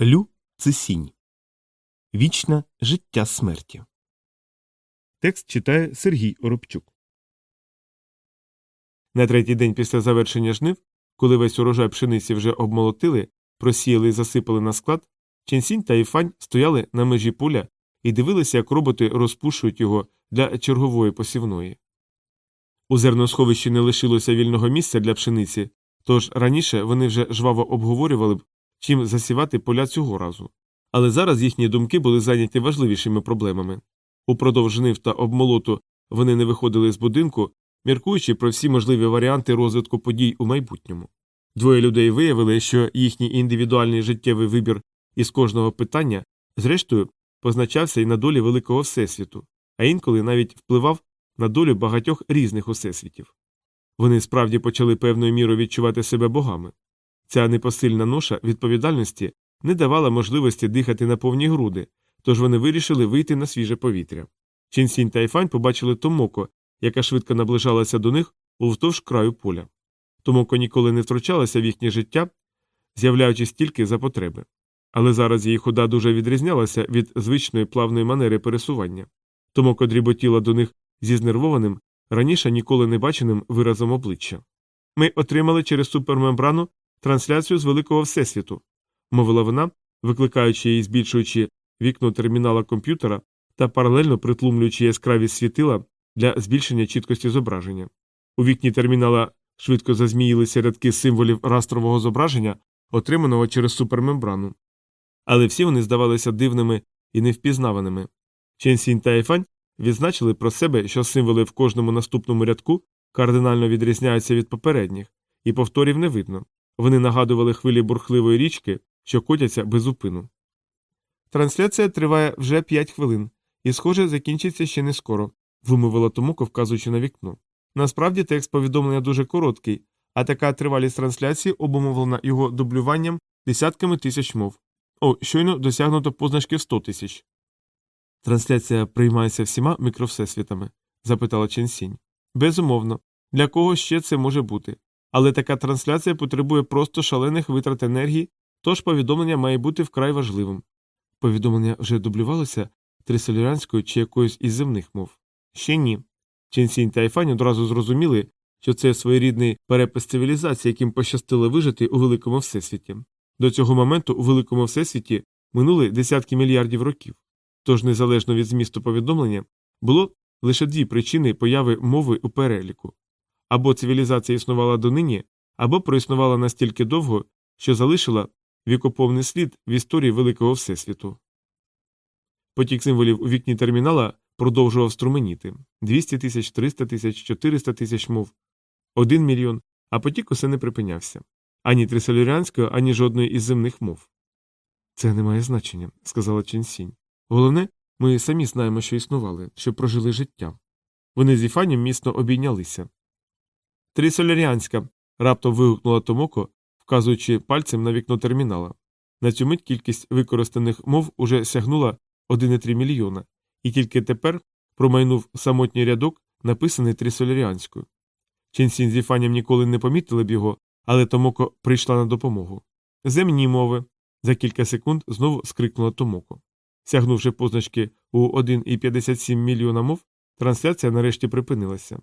Лю це сінь. Вічне життя смерті. Текст читає Сергій Оробчук. На третій день після завершення жнив, коли весь урожай пшениці вже обмолотили, просіяли і засипали на склад, Ченсінь та Іфань стояли на межі поля і дивилися, як роботи розпушують його для чергової посівної. У зерносховищі не лишилося вільного місця для пшениці, тож раніше вони вже жваво обговорювали б, чим засівати поля цього разу. Але зараз їхні думки були зайняті важливішими проблемами. Упродовж жнив та обмолоту вони не виходили з будинку, міркуючи про всі можливі варіанти розвитку подій у майбутньому. Двоє людей виявили, що їхній індивідуальний життєвий вибір із кожного питання, зрештою, позначався і на долі великого всесвіту, а інколи навіть впливав на долю багатьох різних усесвітів. Вони справді почали певною мірою відчувати себе богами. Ця непосильна ноша відповідальності не давала можливості дихати на повні груди, тож вони вирішили вийти на свіже повітря. Чінсінь та Іфань побачили Томоко, яка швидко наближалася до них уздовж краю поля. Томоко ніколи не втручалася в їхнє життя, з'являючись тільки за потреби. Але зараз її хода дуже відрізнялася від звичної плавної манери пересування. Томоко дріботіла до них зі знервованим, раніше ніколи не баченим виразом обличчя. Ми отримали через супермембрану трансляцію з великого всесвіту, мовила вона, викликаючи і збільшуючи вікно термінала комп'ютера та паралельно притлумлюючи яскраві світила для збільшення чіткості зображення. У вікні термінала швидко зазміїлися рядки символів растрового зображення, отриманого через супермембрану. Але всі вони здавалися дивними і невпізнаваними. Ченсінь та Ефань відзначили про себе, що символи в кожному наступному рядку кардинально відрізняються від попередніх, і повторів не видно. Вони нагадували хвилі бурхливої річки, що котяться без упину. Трансляція триває вже п'ять хвилин, і, схоже, закінчиться ще не скоро, вимовила Томуко, вказуючи на вікно. Насправді текст повідомлення дуже короткий, а така тривалість трансляції обумовлена його дублюванням десятками тисяч мов. О, щойно досягнуто позначки в 100 тисяч. Трансляція приймається всіма мікровсесвітами? запитала Ченсінь. Безумовно, для кого ще це може бути. Але така трансляція потребує просто шалених витрат енергії, тож повідомлення має бути вкрай важливим. Повідомлення вже дублювалося трисоліранською чи якоюсь із земних мов. Ще ні. Ченсінь та Айфань одразу зрозуміли, що це своєрідний перепис цивілізації, яким пощастило вижити у великому всесвіті. До цього моменту у великому всесвіті минули десятки мільярдів років. Тож, незалежно від змісту повідомлення, було лише дві причини появи мови у переліку або цивілізація існувала донині, або проіснувала настільки довго, що залишила вікоповний слід в історії великого всесвіту. Потік символів у вікні термінала продовжував струменіти 200 тисяч, 300 тисяч, 400 тисяч мов, 1 мільйон, а потік усе не припинявся ані трисоляріанської, ані жодної із земних мов. Це не має значення, сказала Ченсінь. Головне, ми самі знаємо, що існували, що прожили життя. Вони з Іфанім міцно обійнялися. Трисоляріанська. раптом вигукнула Томоко, вказуючи пальцем на вікно термінала. На цю мить кількість використаних мов уже сягнула 1,3 мільйона, і тільки тепер промайнув самотній рядок, написаний трисоляріанською. Ченсін з Іфанем ніколи не помітили б його, але Томоко прийшла на допомогу. Земні мови. За кілька секунд знову скрикнула Томоко. Сягнувши позначки у 1,57 мільйона мов, трансляція нарешті припинилася.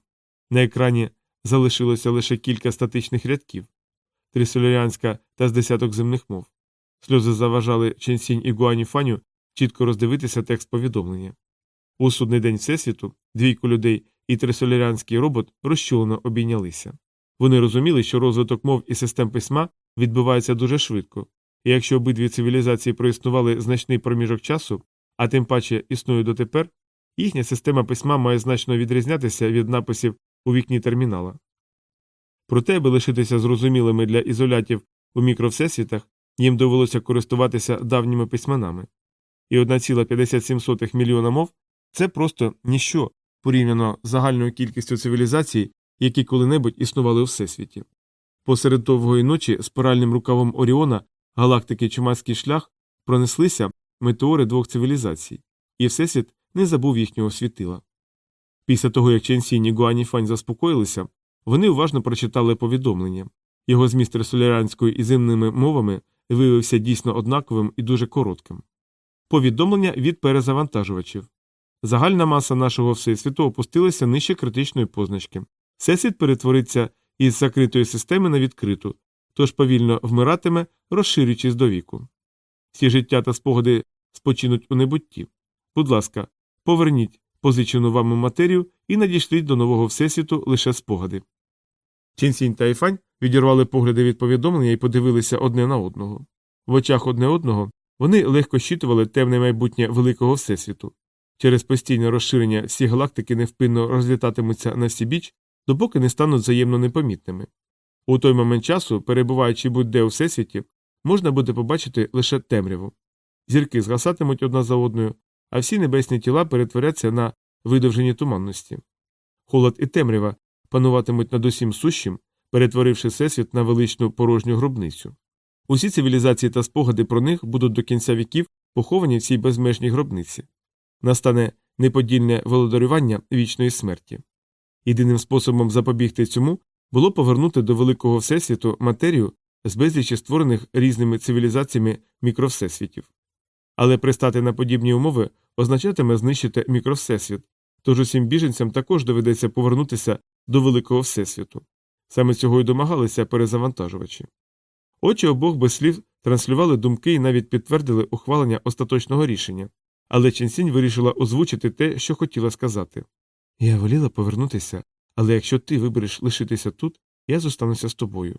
На екрані залишилося лише кілька статичних рядків трисоляріанська та з десяток земних мов. Сльози заважали Ченсінь і Гуані Фаню чітко роздивитися текст повідомлення. У судний день Всесвіту двійку людей і трисоляріанський робот розчулено обійнялися. Вони розуміли, що розвиток мов і систем письма відбувається дуже швидко, і якщо обидві цивілізації проіснували значний проміжок часу, а тим паче існує дотепер, їхня система письма має значно відрізнятися від написів у вікні термінала. Проте, аби лишитися зрозумілими для ізолятів у мікровсесвітах, їм довелося користуватися давніми письменами. І 1,57 мільйона мов це просто ніщо порівняно з загальною кількістю цивілізацій, які коли-небудь існували у всесвіті. Посеред довгої ночі спиральним рукавом Оріона галактики Чумацький шлях пронеслися метеори двох цивілізацій, і Всесвіт не забув їхнього світила. Після того, як Ченсінь і Гуаніфань заспокоїлися, вони уважно прочитали повідомлення. Його зміст ресолярянською і земними мовами виявився дійсно однаковим і дуже коротким. Повідомлення від перезавантажувачів. Загальна маса нашого всесвіту опустилася нижче критичної позначки. Всесвіт перетвориться із закритої системи на відкриту, тож повільно вмиратиме, розширюючись до віку. Всі життя та спогади спочинуть у небутті. Будь ласка, поверніть позичену вами матерію і надішліть до нового всесвіту лише спогади. Чінсінь та Іфань відірвали погляди від повідомлення і подивилися одне на одного. В очах одне одного вони легко щитували темне майбутнє великого всесвіту. Через постійне розширення всі галактики невпинно розлітатимуться на всі біч, допоки не стануть взаємно непомітними. У той момент часу, перебуваючи будь-де у всесвіті, можна буде побачити лише темряву. Зірки згасатимуть одна за одною, а всі небесні тіла перетворяться на видовжені туманності. Холод і темрява пануватимуть над усім сущим, перетворивши всесвіт на величну порожню гробницю. Усі цивілізації та спогади про них будуть до кінця віків поховані в цій безмежній гробниці. Настане неподільне володарювання вічної смерті. Єдиним способом запобігти цьому було повернути до великого всесвіту матерію з безлічі створених різними цивілізаціями мікровсесвітів. Але пристати на подібні умови означатиме знищити мікровсесвіт, тож усім біженцям також доведеться повернутися до великого всесвіту. Саме цього й домагалися перезавантажувачі. Очі обох без слів транслювали думки і навіть підтвердили ухвалення остаточного рішення, але Ченсінь вирішила озвучити те, що хотіла сказати. Я воліла повернутися, але якщо ти вибереш лишитися тут, я зостануся з тобою.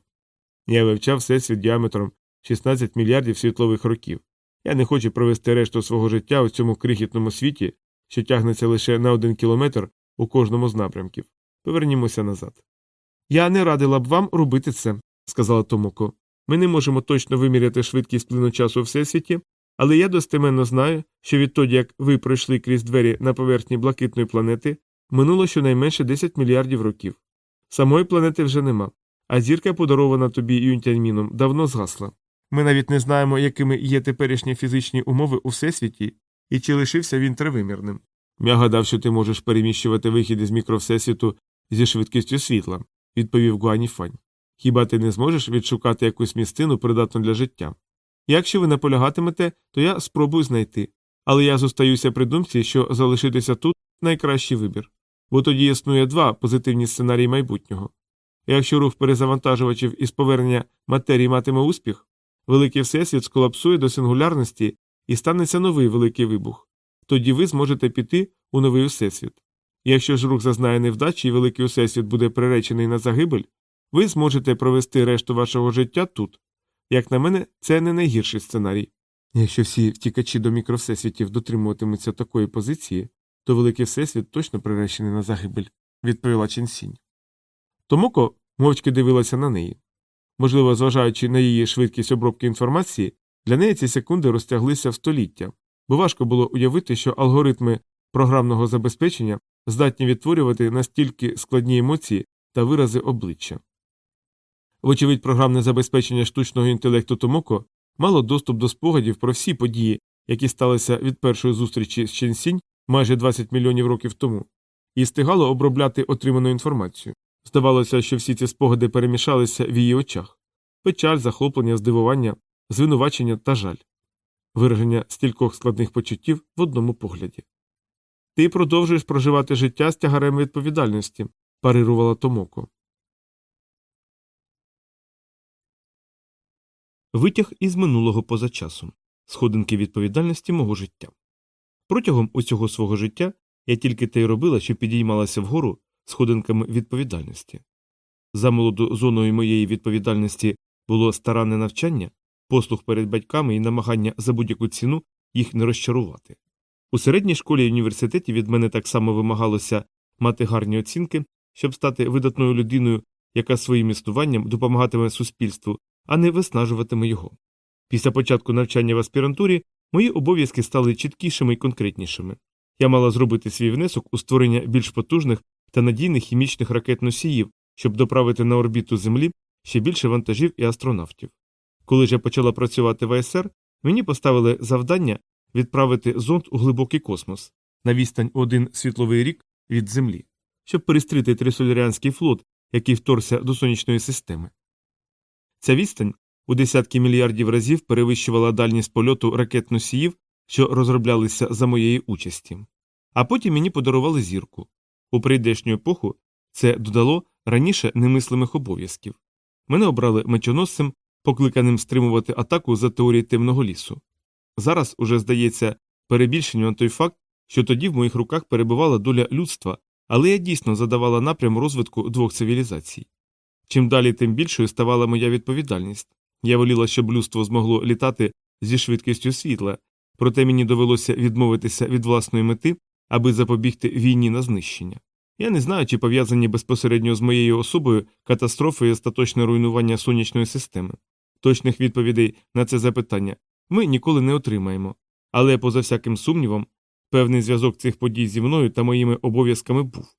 Я вивчав всесвіт діаметром 16 мільярдів світлових років. Я не хочу провести решту свого життя у цьому крихітному світі, що тягнеться лише на один кілометр у кожному з напрямків. Повернімося назад. Я не радила б вам робити це, сказала Томоко. Ми не можемо точно виміряти швидкість плину часу у всесвіті, але я достеменно знаю, що відтоді, як ви пройшли крізь двері на поверхні блакитної планети, минуло щонайменше 10 мільярдів років. Самої планети вже нема, а зірка, подарована тобі Юнтяньміном, давно згасла. Ми навіть не знаємо, якими є теперішні фізичні умови у всесвіті і чи лишився він тривимірним. Я гадав, що ти можеш переміщувати вихід із мікровсесвіту зі швидкістю світла, відповів Гуаніфань. Хіба ти не зможеш відшукати якусь місцину, придатну для життя? Якщо ви наполягатимете, то я спробую знайти. Але я зостаюся при думці, що залишитися тут найкращий вибір. Бо тоді існує два позитивні сценарії майбутнього. Якщо рух перезавантажувачів із повернення матерії матиме успіх, великий всесвіт сколапсує до сингулярності і станеться новий великий вибух. Тоді ви зможете піти у новий всесвіт. Якщо ж рух зазнає невдачі і великий всесвіт буде приречений на загибель, ви зможете провести решту вашого життя тут. Як на мене, це не найгірший сценарій. Якщо всі втікачі до мікровсесвітів дотримуватимуться такої позиції, то великий всесвіт точно приречений на загибель, відповіла Ченсінь. Томоко мовчки дивилася на неї. Можливо, зважаючи на її швидкість обробки інформації, для неї ці секунди розтяглися в століття, бо важко було уявити, що алгоритми програмного забезпечення здатні відтворювати настільки складні емоції та вирази обличчя. Вочевидь, програмне забезпечення штучного інтелекту Томоко мало доступ до спогадів про всі події, які сталися від першої зустрічі з Ченсінь майже 20 мільйонів років тому, і стигало обробляти отриману інформацію. Здавалося, що всі ці спогади перемішалися в її очах печаль, захоплення, здивування, звинувачення та жаль, вираження стількох складних почуттів в одному погляді. Ти продовжуєш проживати життя з тягарем відповідальності, парирувала Томоко. Витяг із минулого поза часом сходинки відповідальності мого життя. Протягом усього свого життя я тільки те й робила, що підіймалася вгору сходинками відповідальності. За молоду зоною моєї відповідальності було старанне навчання, послуг перед батьками і намагання за будь-яку ціну їх не розчарувати. У середній школі і університеті від мене так само вимагалося мати гарні оцінки, щоб стати видатною людиною, яка своїм існуванням допомагатиме суспільству, а не виснажуватиме його. Після початку навчання в аспірантурі мої обов'язки стали чіткішими і конкретнішими. Я мала зробити свій внесок у створення більш потужних та надійних хімічних ракет носіїв, щоб доправити на орбіту Землі ще більше вантажів і астронавтів. Коли ж я почала працювати в АСР, мені поставили завдання відправити зонд у глибокий космос на відстань один світловий рік від Землі, щоб перестріти трисоляріанський флот, який вторгся до сонячної системи. Ця відстань у десятки мільярдів разів перевищувала дальність польоту ракет носіїв, що розроблялися за моєї участі. А потім мені подарували зірку. У прийдешню епоху це додало раніше немислимих обов'язків. Мене обрали мечоносцем, покликаним стримувати атаку за теорії темного лісу. Зараз уже здається перебільшенням той факт, що тоді в моїх руках перебувала доля людства, але я дійсно задавала напрям розвитку двох цивілізацій. Чим далі, тим більшою ставала моя відповідальність. Я воліла, щоб людство змогло літати зі швидкістю світла, проте мені довелося відмовитися від власної мети, аби запобігти війні на знищення. Я не знаю, чи пов'язані безпосередньо з моєю особою катастрофи і остаточне руйнування сонячної системи. Точних відповідей на це запитання ми ніколи не отримаємо, але, поза всяким сумнівом, певний зв'язок цих подій зі мною та моїми обов'язками був.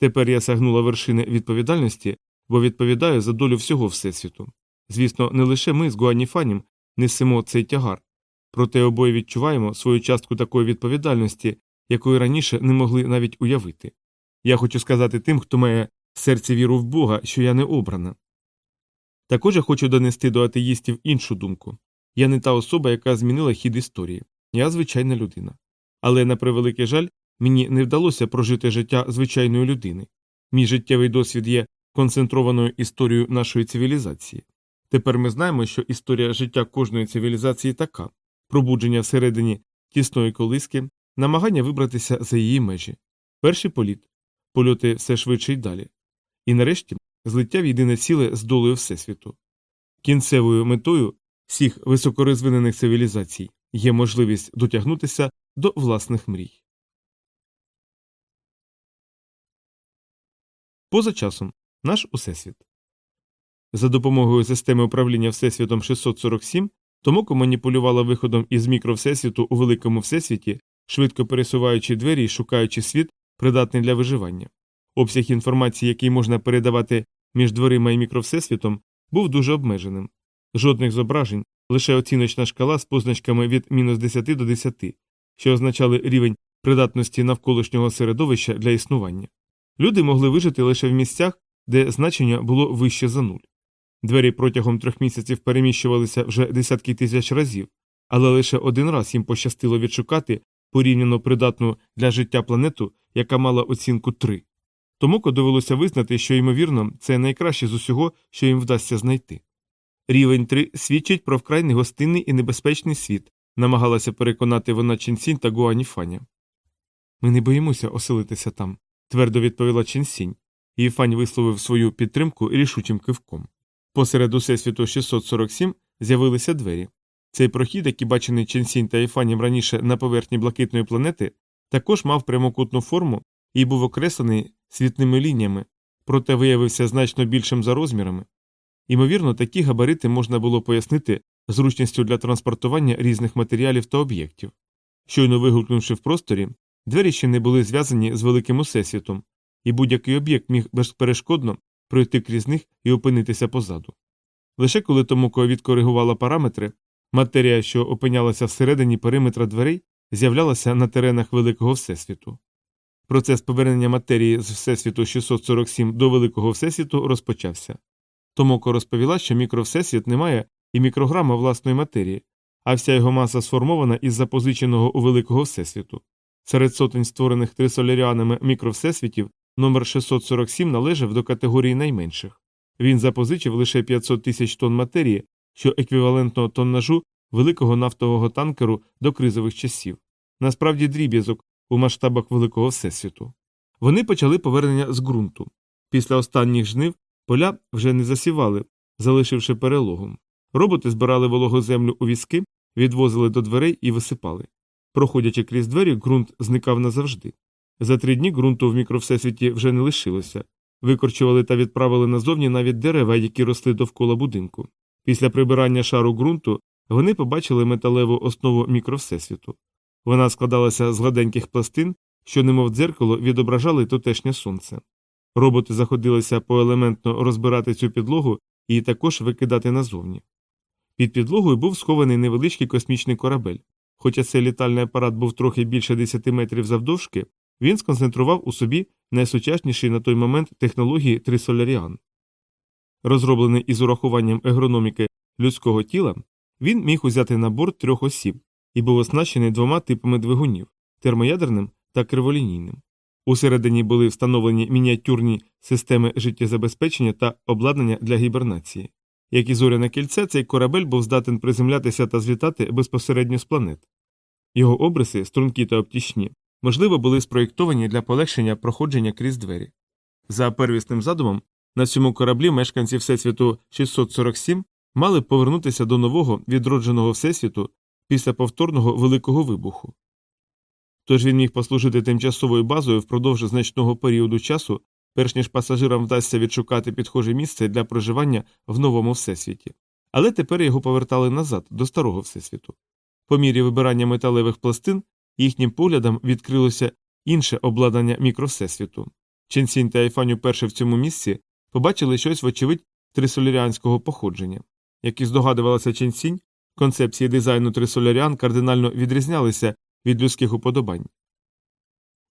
Тепер я сягнула вершини відповідальності, бо відповідаю за долю всього Всесвіту. Звісно, не лише ми з Гуаніфанім несемо цей тягар, проте обоє відчуваємо свою частку такої відповідальності, якої раніше не могли навіть уявити. Я хочу сказати тим, хто має в серці віру в Бога, що я не обрана. Також я хочу донести до атеїстів іншу думку я не та особа, яка змінила хід історії, я звичайна людина. Але, на превеликий жаль, мені не вдалося прожити життя звичайної людини. Мій життєвий досвід є концентрованою історією нашої цивілізації. Тепер ми знаємо, що історія життя кожної цивілізації така пробудження всередині тісної колиски, намагання вибратися за її межі, перший політ, польоти все швидше й далі, і нарешті злиття в єдине ціле з долею Всесвіту. Кінцевою метою всіх високорозвинених цивілізацій є можливість дотягнутися до власних мрій. Поза часом наш Усесвіт. За допомогою системи управління Всесвітом 647 Томоко маніпулювала виходом із мікровсесвіту у великому всесвіті, швидко пересуваючи двері і шукаючи світ, придатний для виживання. Обсяг інформації, який можна передавати між дверима і мікровсесвітом, був дуже обмеженим. Жодних зображень, лише оціночна шкала з позначками від мінус 10 до 10, що означали рівень придатності навколишнього середовища для існування. Люди могли вижити лише в місцях, де значення було вище за нуль. Двері протягом трьох місяців переміщувалися вже десятки тисяч разів, але лише один раз їм пощастило відшукати порівняно придатну для життя планету, яка мала оцінку 3. Томоко довелося визнати, що, ймовірно, це найкраще з усього, що їм вдасться знайти. Рівень 3 свідчить про вкрай негостинний і небезпечний світ, намагалася переконати вона Ченсінь та Гуаніфаня. Ми не боїмося оселитися там, твердо відповіла Ченсінь, і Фань висловив свою підтримку рішучим кивком. Посеред усесвіту 647 з'явилися двері. Цей прохід, який бачений Ченсінь та Іфанім раніше на поверхні блакитної планети, також мав прямокутну форму і був окреслений світними лініями, проте виявився значно більшим за розмірами. Ймовірно, такі габарити можна було пояснити зручністю для транспортування різних матеріалів та об'єктів. Щойно вигукнувши в просторі, двері ще не були зв'язані з великим усесвітом, і будь-який об'єкт міг безперешкодно пройти крізь них і опинитися позаду. Лише коли Томоко відкоригувала параметри, матерія, що опинялася всередині периметра дверей, з'являлася на теренах Великого Всесвіту. Процес повернення матерії з Всесвіту 647 до Великого Всесвіту розпочався. Томоко розповіла, що мікровсесвіт не має і мікрограма власної матерії, а вся його маса сформована із запозиченого у Великого Всесвіту. Серед сотень створених трисоляріанами мікровсесвітів номер 647 належав до категорії найменших. Він запозичив лише 500 тисяч тонн матерії, що еквівалентно тоннажу великого нафтового танкеру до кризових часів. Насправді дріб'язок у масштабах Великого Всесвіту. Вони почали повернення з ґрунту. Після останніх жнив поля вже не засівали, залишивши перелогом. Роботи збирали вологу землю у візки, відвозили до дверей і висипали. Проходячи крізь двері, ґрунт зникав назавжди. За три дні ґрунту в мікровсесвіті вже не лишилося. Викорчували та відправили назовні навіть дерева, які росли довкола будинку. Після прибирання шару ґрунту вони побачили металеву основу мікровсесвіту. Вона складалася з гладеньких пластин, що, немов дзеркало, відображали тутешнє сонце. Роботи заходилися поелементно розбирати цю підлогу і також викидати назовні. Під підлогою був схований невеличкий космічний корабель. Хоча цей літальний апарат був трохи більше 10 метрів завдовжки, він сконцентрував у собі найсучасніші на той момент технології Трисоляріан. Розроблений із урахуванням егрономіки людського тіла, він міг узяти на борт трьох осіб і був оснащений двома типами двигунів термоядерним та криволінійним. Усередині були встановлені мініатюрні системи життєзабезпечення та обладнання для гібернації. Як і зоряне кільце, цей корабель був здатен приземлятися та злітати безпосередньо з планет. Його обриси, стрункі та обтічні, можливо, були спроєктовані для полегшення проходження крізь двері. За первісним задумом, на цьому кораблі мешканці Всесвіту 647 мали повернутися до нового відродженого Всесвіту після повторного великого вибуху. Тож він міг послужити тимчасовою базою впродовж значного періоду часу, перш ніж пасажирам вдасться відшукати підхоже місце для проживання в новому всесвіті. Але тепер його повертали назад, до старого всесвіту. По мірі вибирання металевих пластин їхнім поглядам відкрилося інше обладнання мікровсесвіту. Ченсінь та Айфань уперше в цьому місці побачили щось, вочевидь, трисоляріанського походження. Як і здогадувалася Ченсінь, концепції дизайну трисоляріан кардинально відрізнялися від людських уподобань.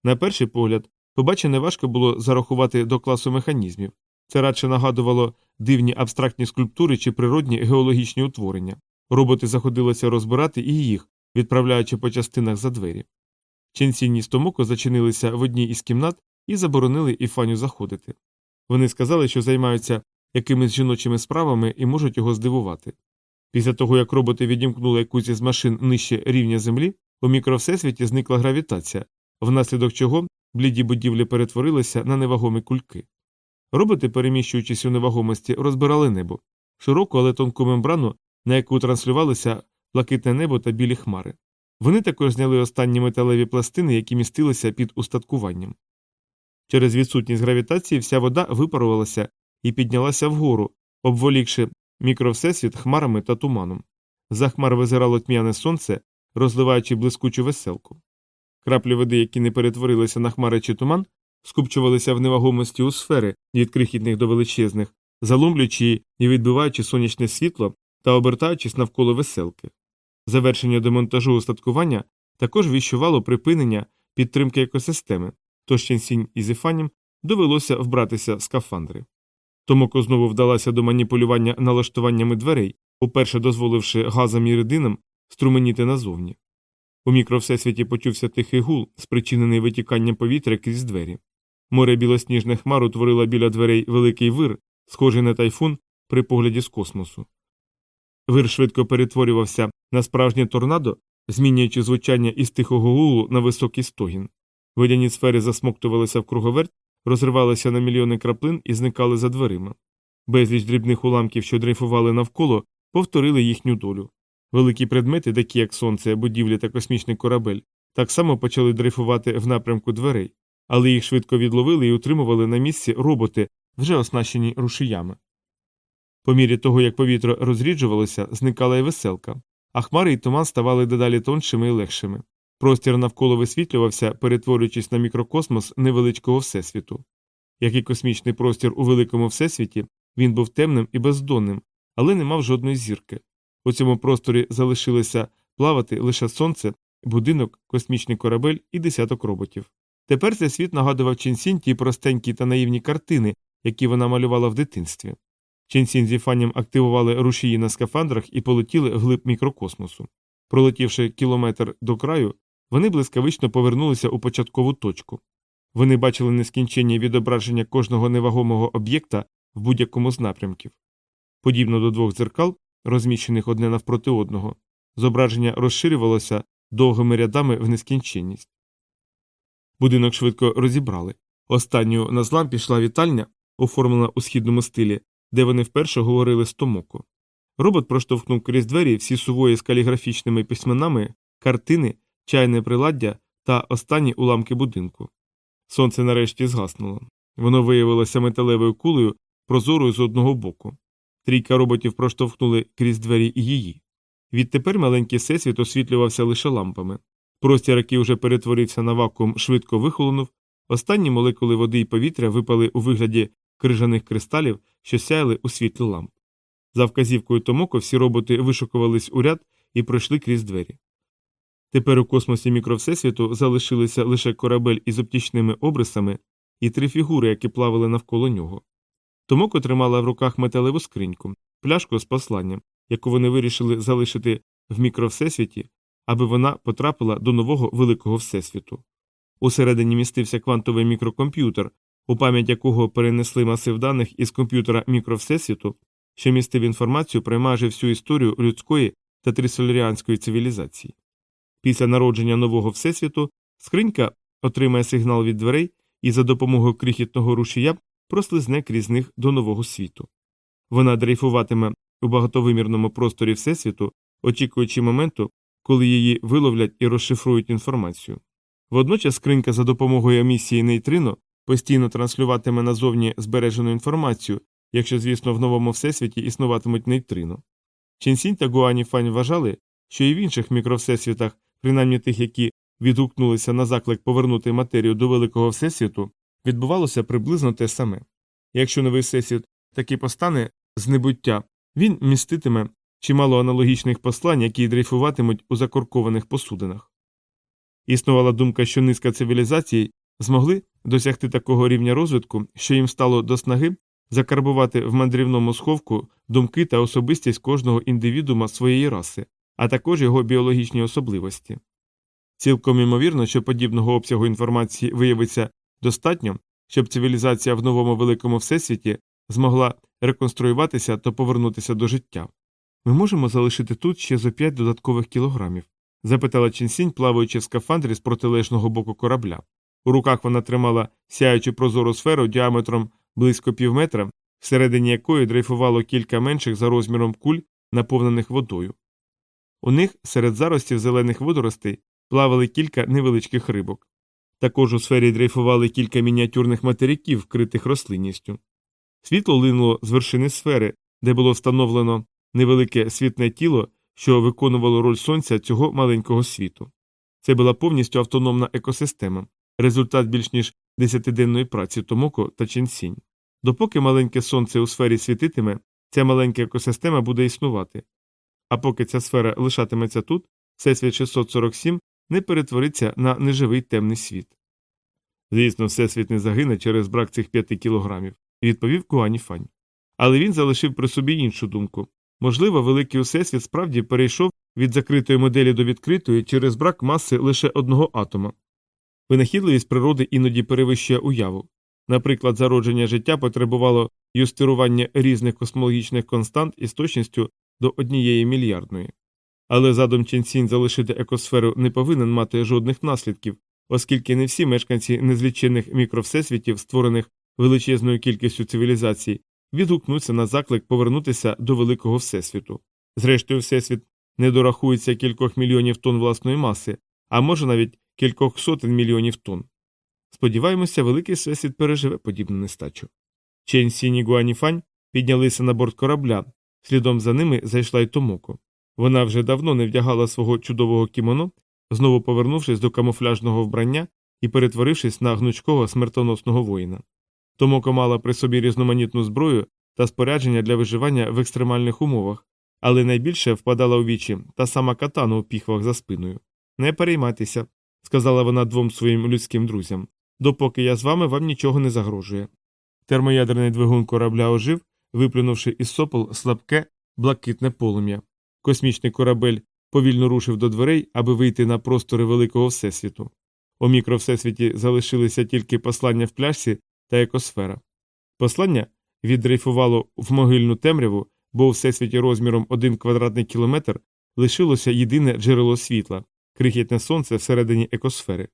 На перший погляд, побачене важко було зарахувати до класу механізмів. Це радше нагадувало дивні абстрактні скульптури чи природні геологічні утворення. Роботи заходилося розбирати і їх, відправляючи по частинах за двері. Ченсінь і Стомоко зачинилися в одній із кімнат і заборонили Іфаню заходити. Вони сказали, що займаються якимись жіночими справами і можуть його здивувати. Після того, як роботи відімкнули якусь із машин нижче рівня землі, у мікровсесвіті зникла гравітація, внаслідок чого бліді будівлі перетворилися на невагомі кульки. Роботи, переміщуючись у невагомості, розбирали небо, широку, але тонку мембрану, на яку транслювалися блакитне небо та білі хмари. Вони також зняли останні металеві пластини, які містилися під устаткуванням. Через відсутність гравітації вся вода випарувалася і піднялася вгору, обволікши мікровсесвіт хмарами та туманом. За хмар визирало тьмяне сонце, розливаючи блискучу веселку. Краплі води, які не перетворилися на хмари чи туман, скупчувалися в невагомості у сфери від крихітних до величезних, заломлюючи і відбиваючи сонячне світло та обертаючись навколо веселки. Завершення демонтажу устаткування також віщувало припинення підтримки екосистеми, тож Ченсінь і Зіфанім довелося вбратися скафандри. Томоко знову вдалася до маніпулювання налаштуваннями дверей, уперше дозволивши газам і рідинам струменіти назовні. У мікровсесвіті почувся тихий гул, спричинений витіканням повітря крізь двері. Море білосніжних хмар утворило біля дверей великий вир, схожий на тайфун при погляді з космосу. Вир швидко перетворювався на справжнє торнадо, змінюючи звучання із тихого гулу на високий стогін. Водяні сфери засмоктувалися в круговерть, розривалися на мільйони краплин і зникали за дверима. Безліч дрібних уламків, що дрейфували навколо, повторили їхню долю. Великі предмети, такі як сонце, будівлі та космічний корабель, так само почали дрейфувати в напрямку дверей, але їх швидко відловили і утримували на місці роботи, вже оснащені рушіями. По мірі того, як повітря розріджувалося, зникала й веселка, а хмари й туман ставали дедалі тоншими і легшими. Простір навколо висвітлювався, перетворюючись на мікрокосмос невеличкого всесвіту. Як і космічний простір у великому всесвіті, він був темним і бездонним, але не мав жодної зірки. У цьому просторі залишилося плавати лише сонце, будинок, космічний корабель і десяток роботів. Тепер цей світ нагадував Ченсінь ті простенькі та наївні картини, які вона малювала в дитинстві. Ченсінь зі фанням активували рушії на скафандрах і полетіли вглиб мікрокосмосу. Пролетівши кілометр до краю, вони блискавично повернулися у початкову точку. Вони бачили нескінченні відображення кожного невагомого об'єкта в будь-якому з напрямків. Подібно до двох дзеркал, розміщених одне навпроти одного, зображення розширювалося довгими рядами в нескінченність. Будинок швидко розібрали. Останньою на злам пішла вітальня, оформлена у східному стилі, де вони вперше говорили з Томоко. Робот проштовхнув крізь двері всі сувої з каліграфічними письменами, картини, чайне приладдя та останні уламки будинку. Сонце нарешті згаснуло. Воно виявилося металевою кулею, прозорою з одного боку. Трійка роботів проштовхнули крізь двері і її. Відтепер маленький всесвіт освітлювався лише лампами. Простір, який уже перетворився на вакуум, швидко вихолонув, останні молекули води і повітря випали у вигляді крижаних кристалів, що сяяли у світлі ламп. За вказівкою Томоко всі роботи вишукувались у ряд і пройшли крізь двері. Тепер у космосі мікровсесвіту залишилися лише корабель із оптічними обрисами і три фігури, які плавали навколо нього. Томоко тримала в руках металеву скриньку, пляшку з посланням, яку вони вирішили залишити в мікровсесвіті, аби вона потрапила до нового великого всесвіту. Усередині містився квантовий мікрокомп'ютер, у пам'ять якого перенесли масив даних із комп'ютера мікровсесвіту, що містив інформацію про майже всю історію людської та трисоляріанської цивілізації. Після народження нового всесвіту скринька отримає сигнал від дверей і за допомогою крихітного рушія прослизне крізь них до нового світу. Вона дрейфуватиме у багатовимірному просторі Всесвіту, очікуючи моменту, коли її виловлять і розшифрують інформацію. Водночас скринька за допомогою емісії нейтрино постійно транслюватиме назовні збережену інформацію, якщо, звісно, в новому всесвіті існуватимуть нейтрино. Ченсінь та Гуані Фань вважали, що і в інших мікровсесвітах, принаймні тих, які відгукнулися на заклик повернути матерію до великого всесвіту, відбувалося приблизно те саме. Якщо новий всесвіт таки постане з небуття, він міститиме чимало аналогічних послань, які дрейфуватимуть у закоркованих посудинах. Існувала думка, що низка цивілізацій змогли досягти такого рівня розвитку, що їм стало до снаги закарбувати в мандрівному сховку думки та особистість кожного індивідума своєї раси, а також його біологічні особливості. Цілком імовірно, що подібного обсягу інформації виявиться достатньо, щоб цивілізація в новому великому всесвіті змогла реконструюватися та повернутися до життя. Ми можемо залишити тут ще зо п'ять додаткових кілограмів? запитала Чінсінь, плаваючи в скафандрі з протилежного боку корабля. У руках вона тримала сяючу прозору сферу діаметром близько півметра, всередині якої дрейфувало кілька менших за розміром куль, наповнених водою. У них серед заростів зелених водоростей плавали кілька невеличких рибок. Також у сфері дрейфували кілька мініатюрних материків, вкритих рослинністю. Світло линуло з вершини сфери, де було встановлено невелике світне тіло, що виконувало роль сонця цього маленького світу. Це була повністю автономна екосистема, результат більш ніж десятиденної праці Томоко та Ченсінь. Допоки маленьке сонце у сфері світитиме, ця маленька екосистема буде існувати. А поки ця сфера лишатиметься тут, всесвіт 647 не перетвориться на неживий темний світ. Звісно, всесвіт не загине через брак цих п'яти кілограмів, відповів Куані Фань. Але він залишив при собі іншу думку можливо, великий усесвіт справді перейшов від закритої моделі до відкритої через брак маси лише одного атома. Винахідливість природи іноді перевищує уяву. Наприклад, зародження життя потребувало юстирування різних космологічних констант із точністю до однієї мільярдної. Але задум Ченсінь залишити екосферу не повинен мати жодних наслідків, оскільки не всі мешканці незлічених мікровсесвітів, створених величезною кількістю цивілізацій, відгукнуться на заклик повернутися до великого всесвіту. Зрештою, всесвіт не дорахується кількох мільйонів тонн власної маси, а може навіть кількох сотень мільйонів тонн. Сподіваємося, великий всесвіт переживе подібну нестачу. Чен Сінь і Гуаніфань піднялися на борт корабля, слідом за ними зайшла й Томоко. Вона вже давно не вдягала свого чудового кімоно, знову повернувшись до камуфляжного вбрання і перетворившись на гнучкого смертоносного воїна. Томоко мала при собі різноманітну зброю та спорядження для виживання в екстремальних умовах, але найбільше впадала у вічі та сама катана у піхвах за спиною. Не переймайтеся, сказала вона двом своїм людським друзям. Допоки я з вами вам нічого не загрожує. Термоядерний двигун корабля ожив, виплюнувши із сопол слабке, блакитне полум'я. Космічний корабель повільно рушив до дверей, аби вийти на простори великого всесвіту. У мікровсесвіті залишилися тільки послання в пляшці та екосфера. Послання віддрейфувало в могильну темряву, бо у всесвіті розміром один квадратний кілометр лишилося єдине джерело світла крихітне сонце всередині екосфери.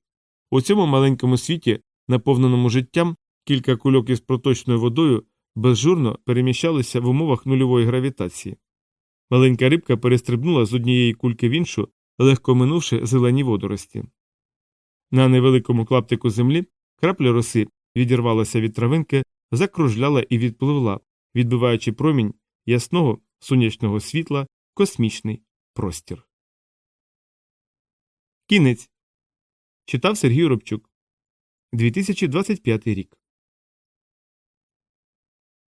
У цьому маленькому світі, наповненому життям, кілька кульок із проточною водою безжурно переміщалися в умовах нульової гравітації. Маленька рибка перестрибнула з однієї кульки в іншу, легко минувши зелені водорості. На невеликому клаптику землі крапля роси відірвалася від травинки, закружляла і відпливла, відбиваючи промінь ясного сонячного світла, космічний простір. Кінець читав Сергій Робчук 2025 рік.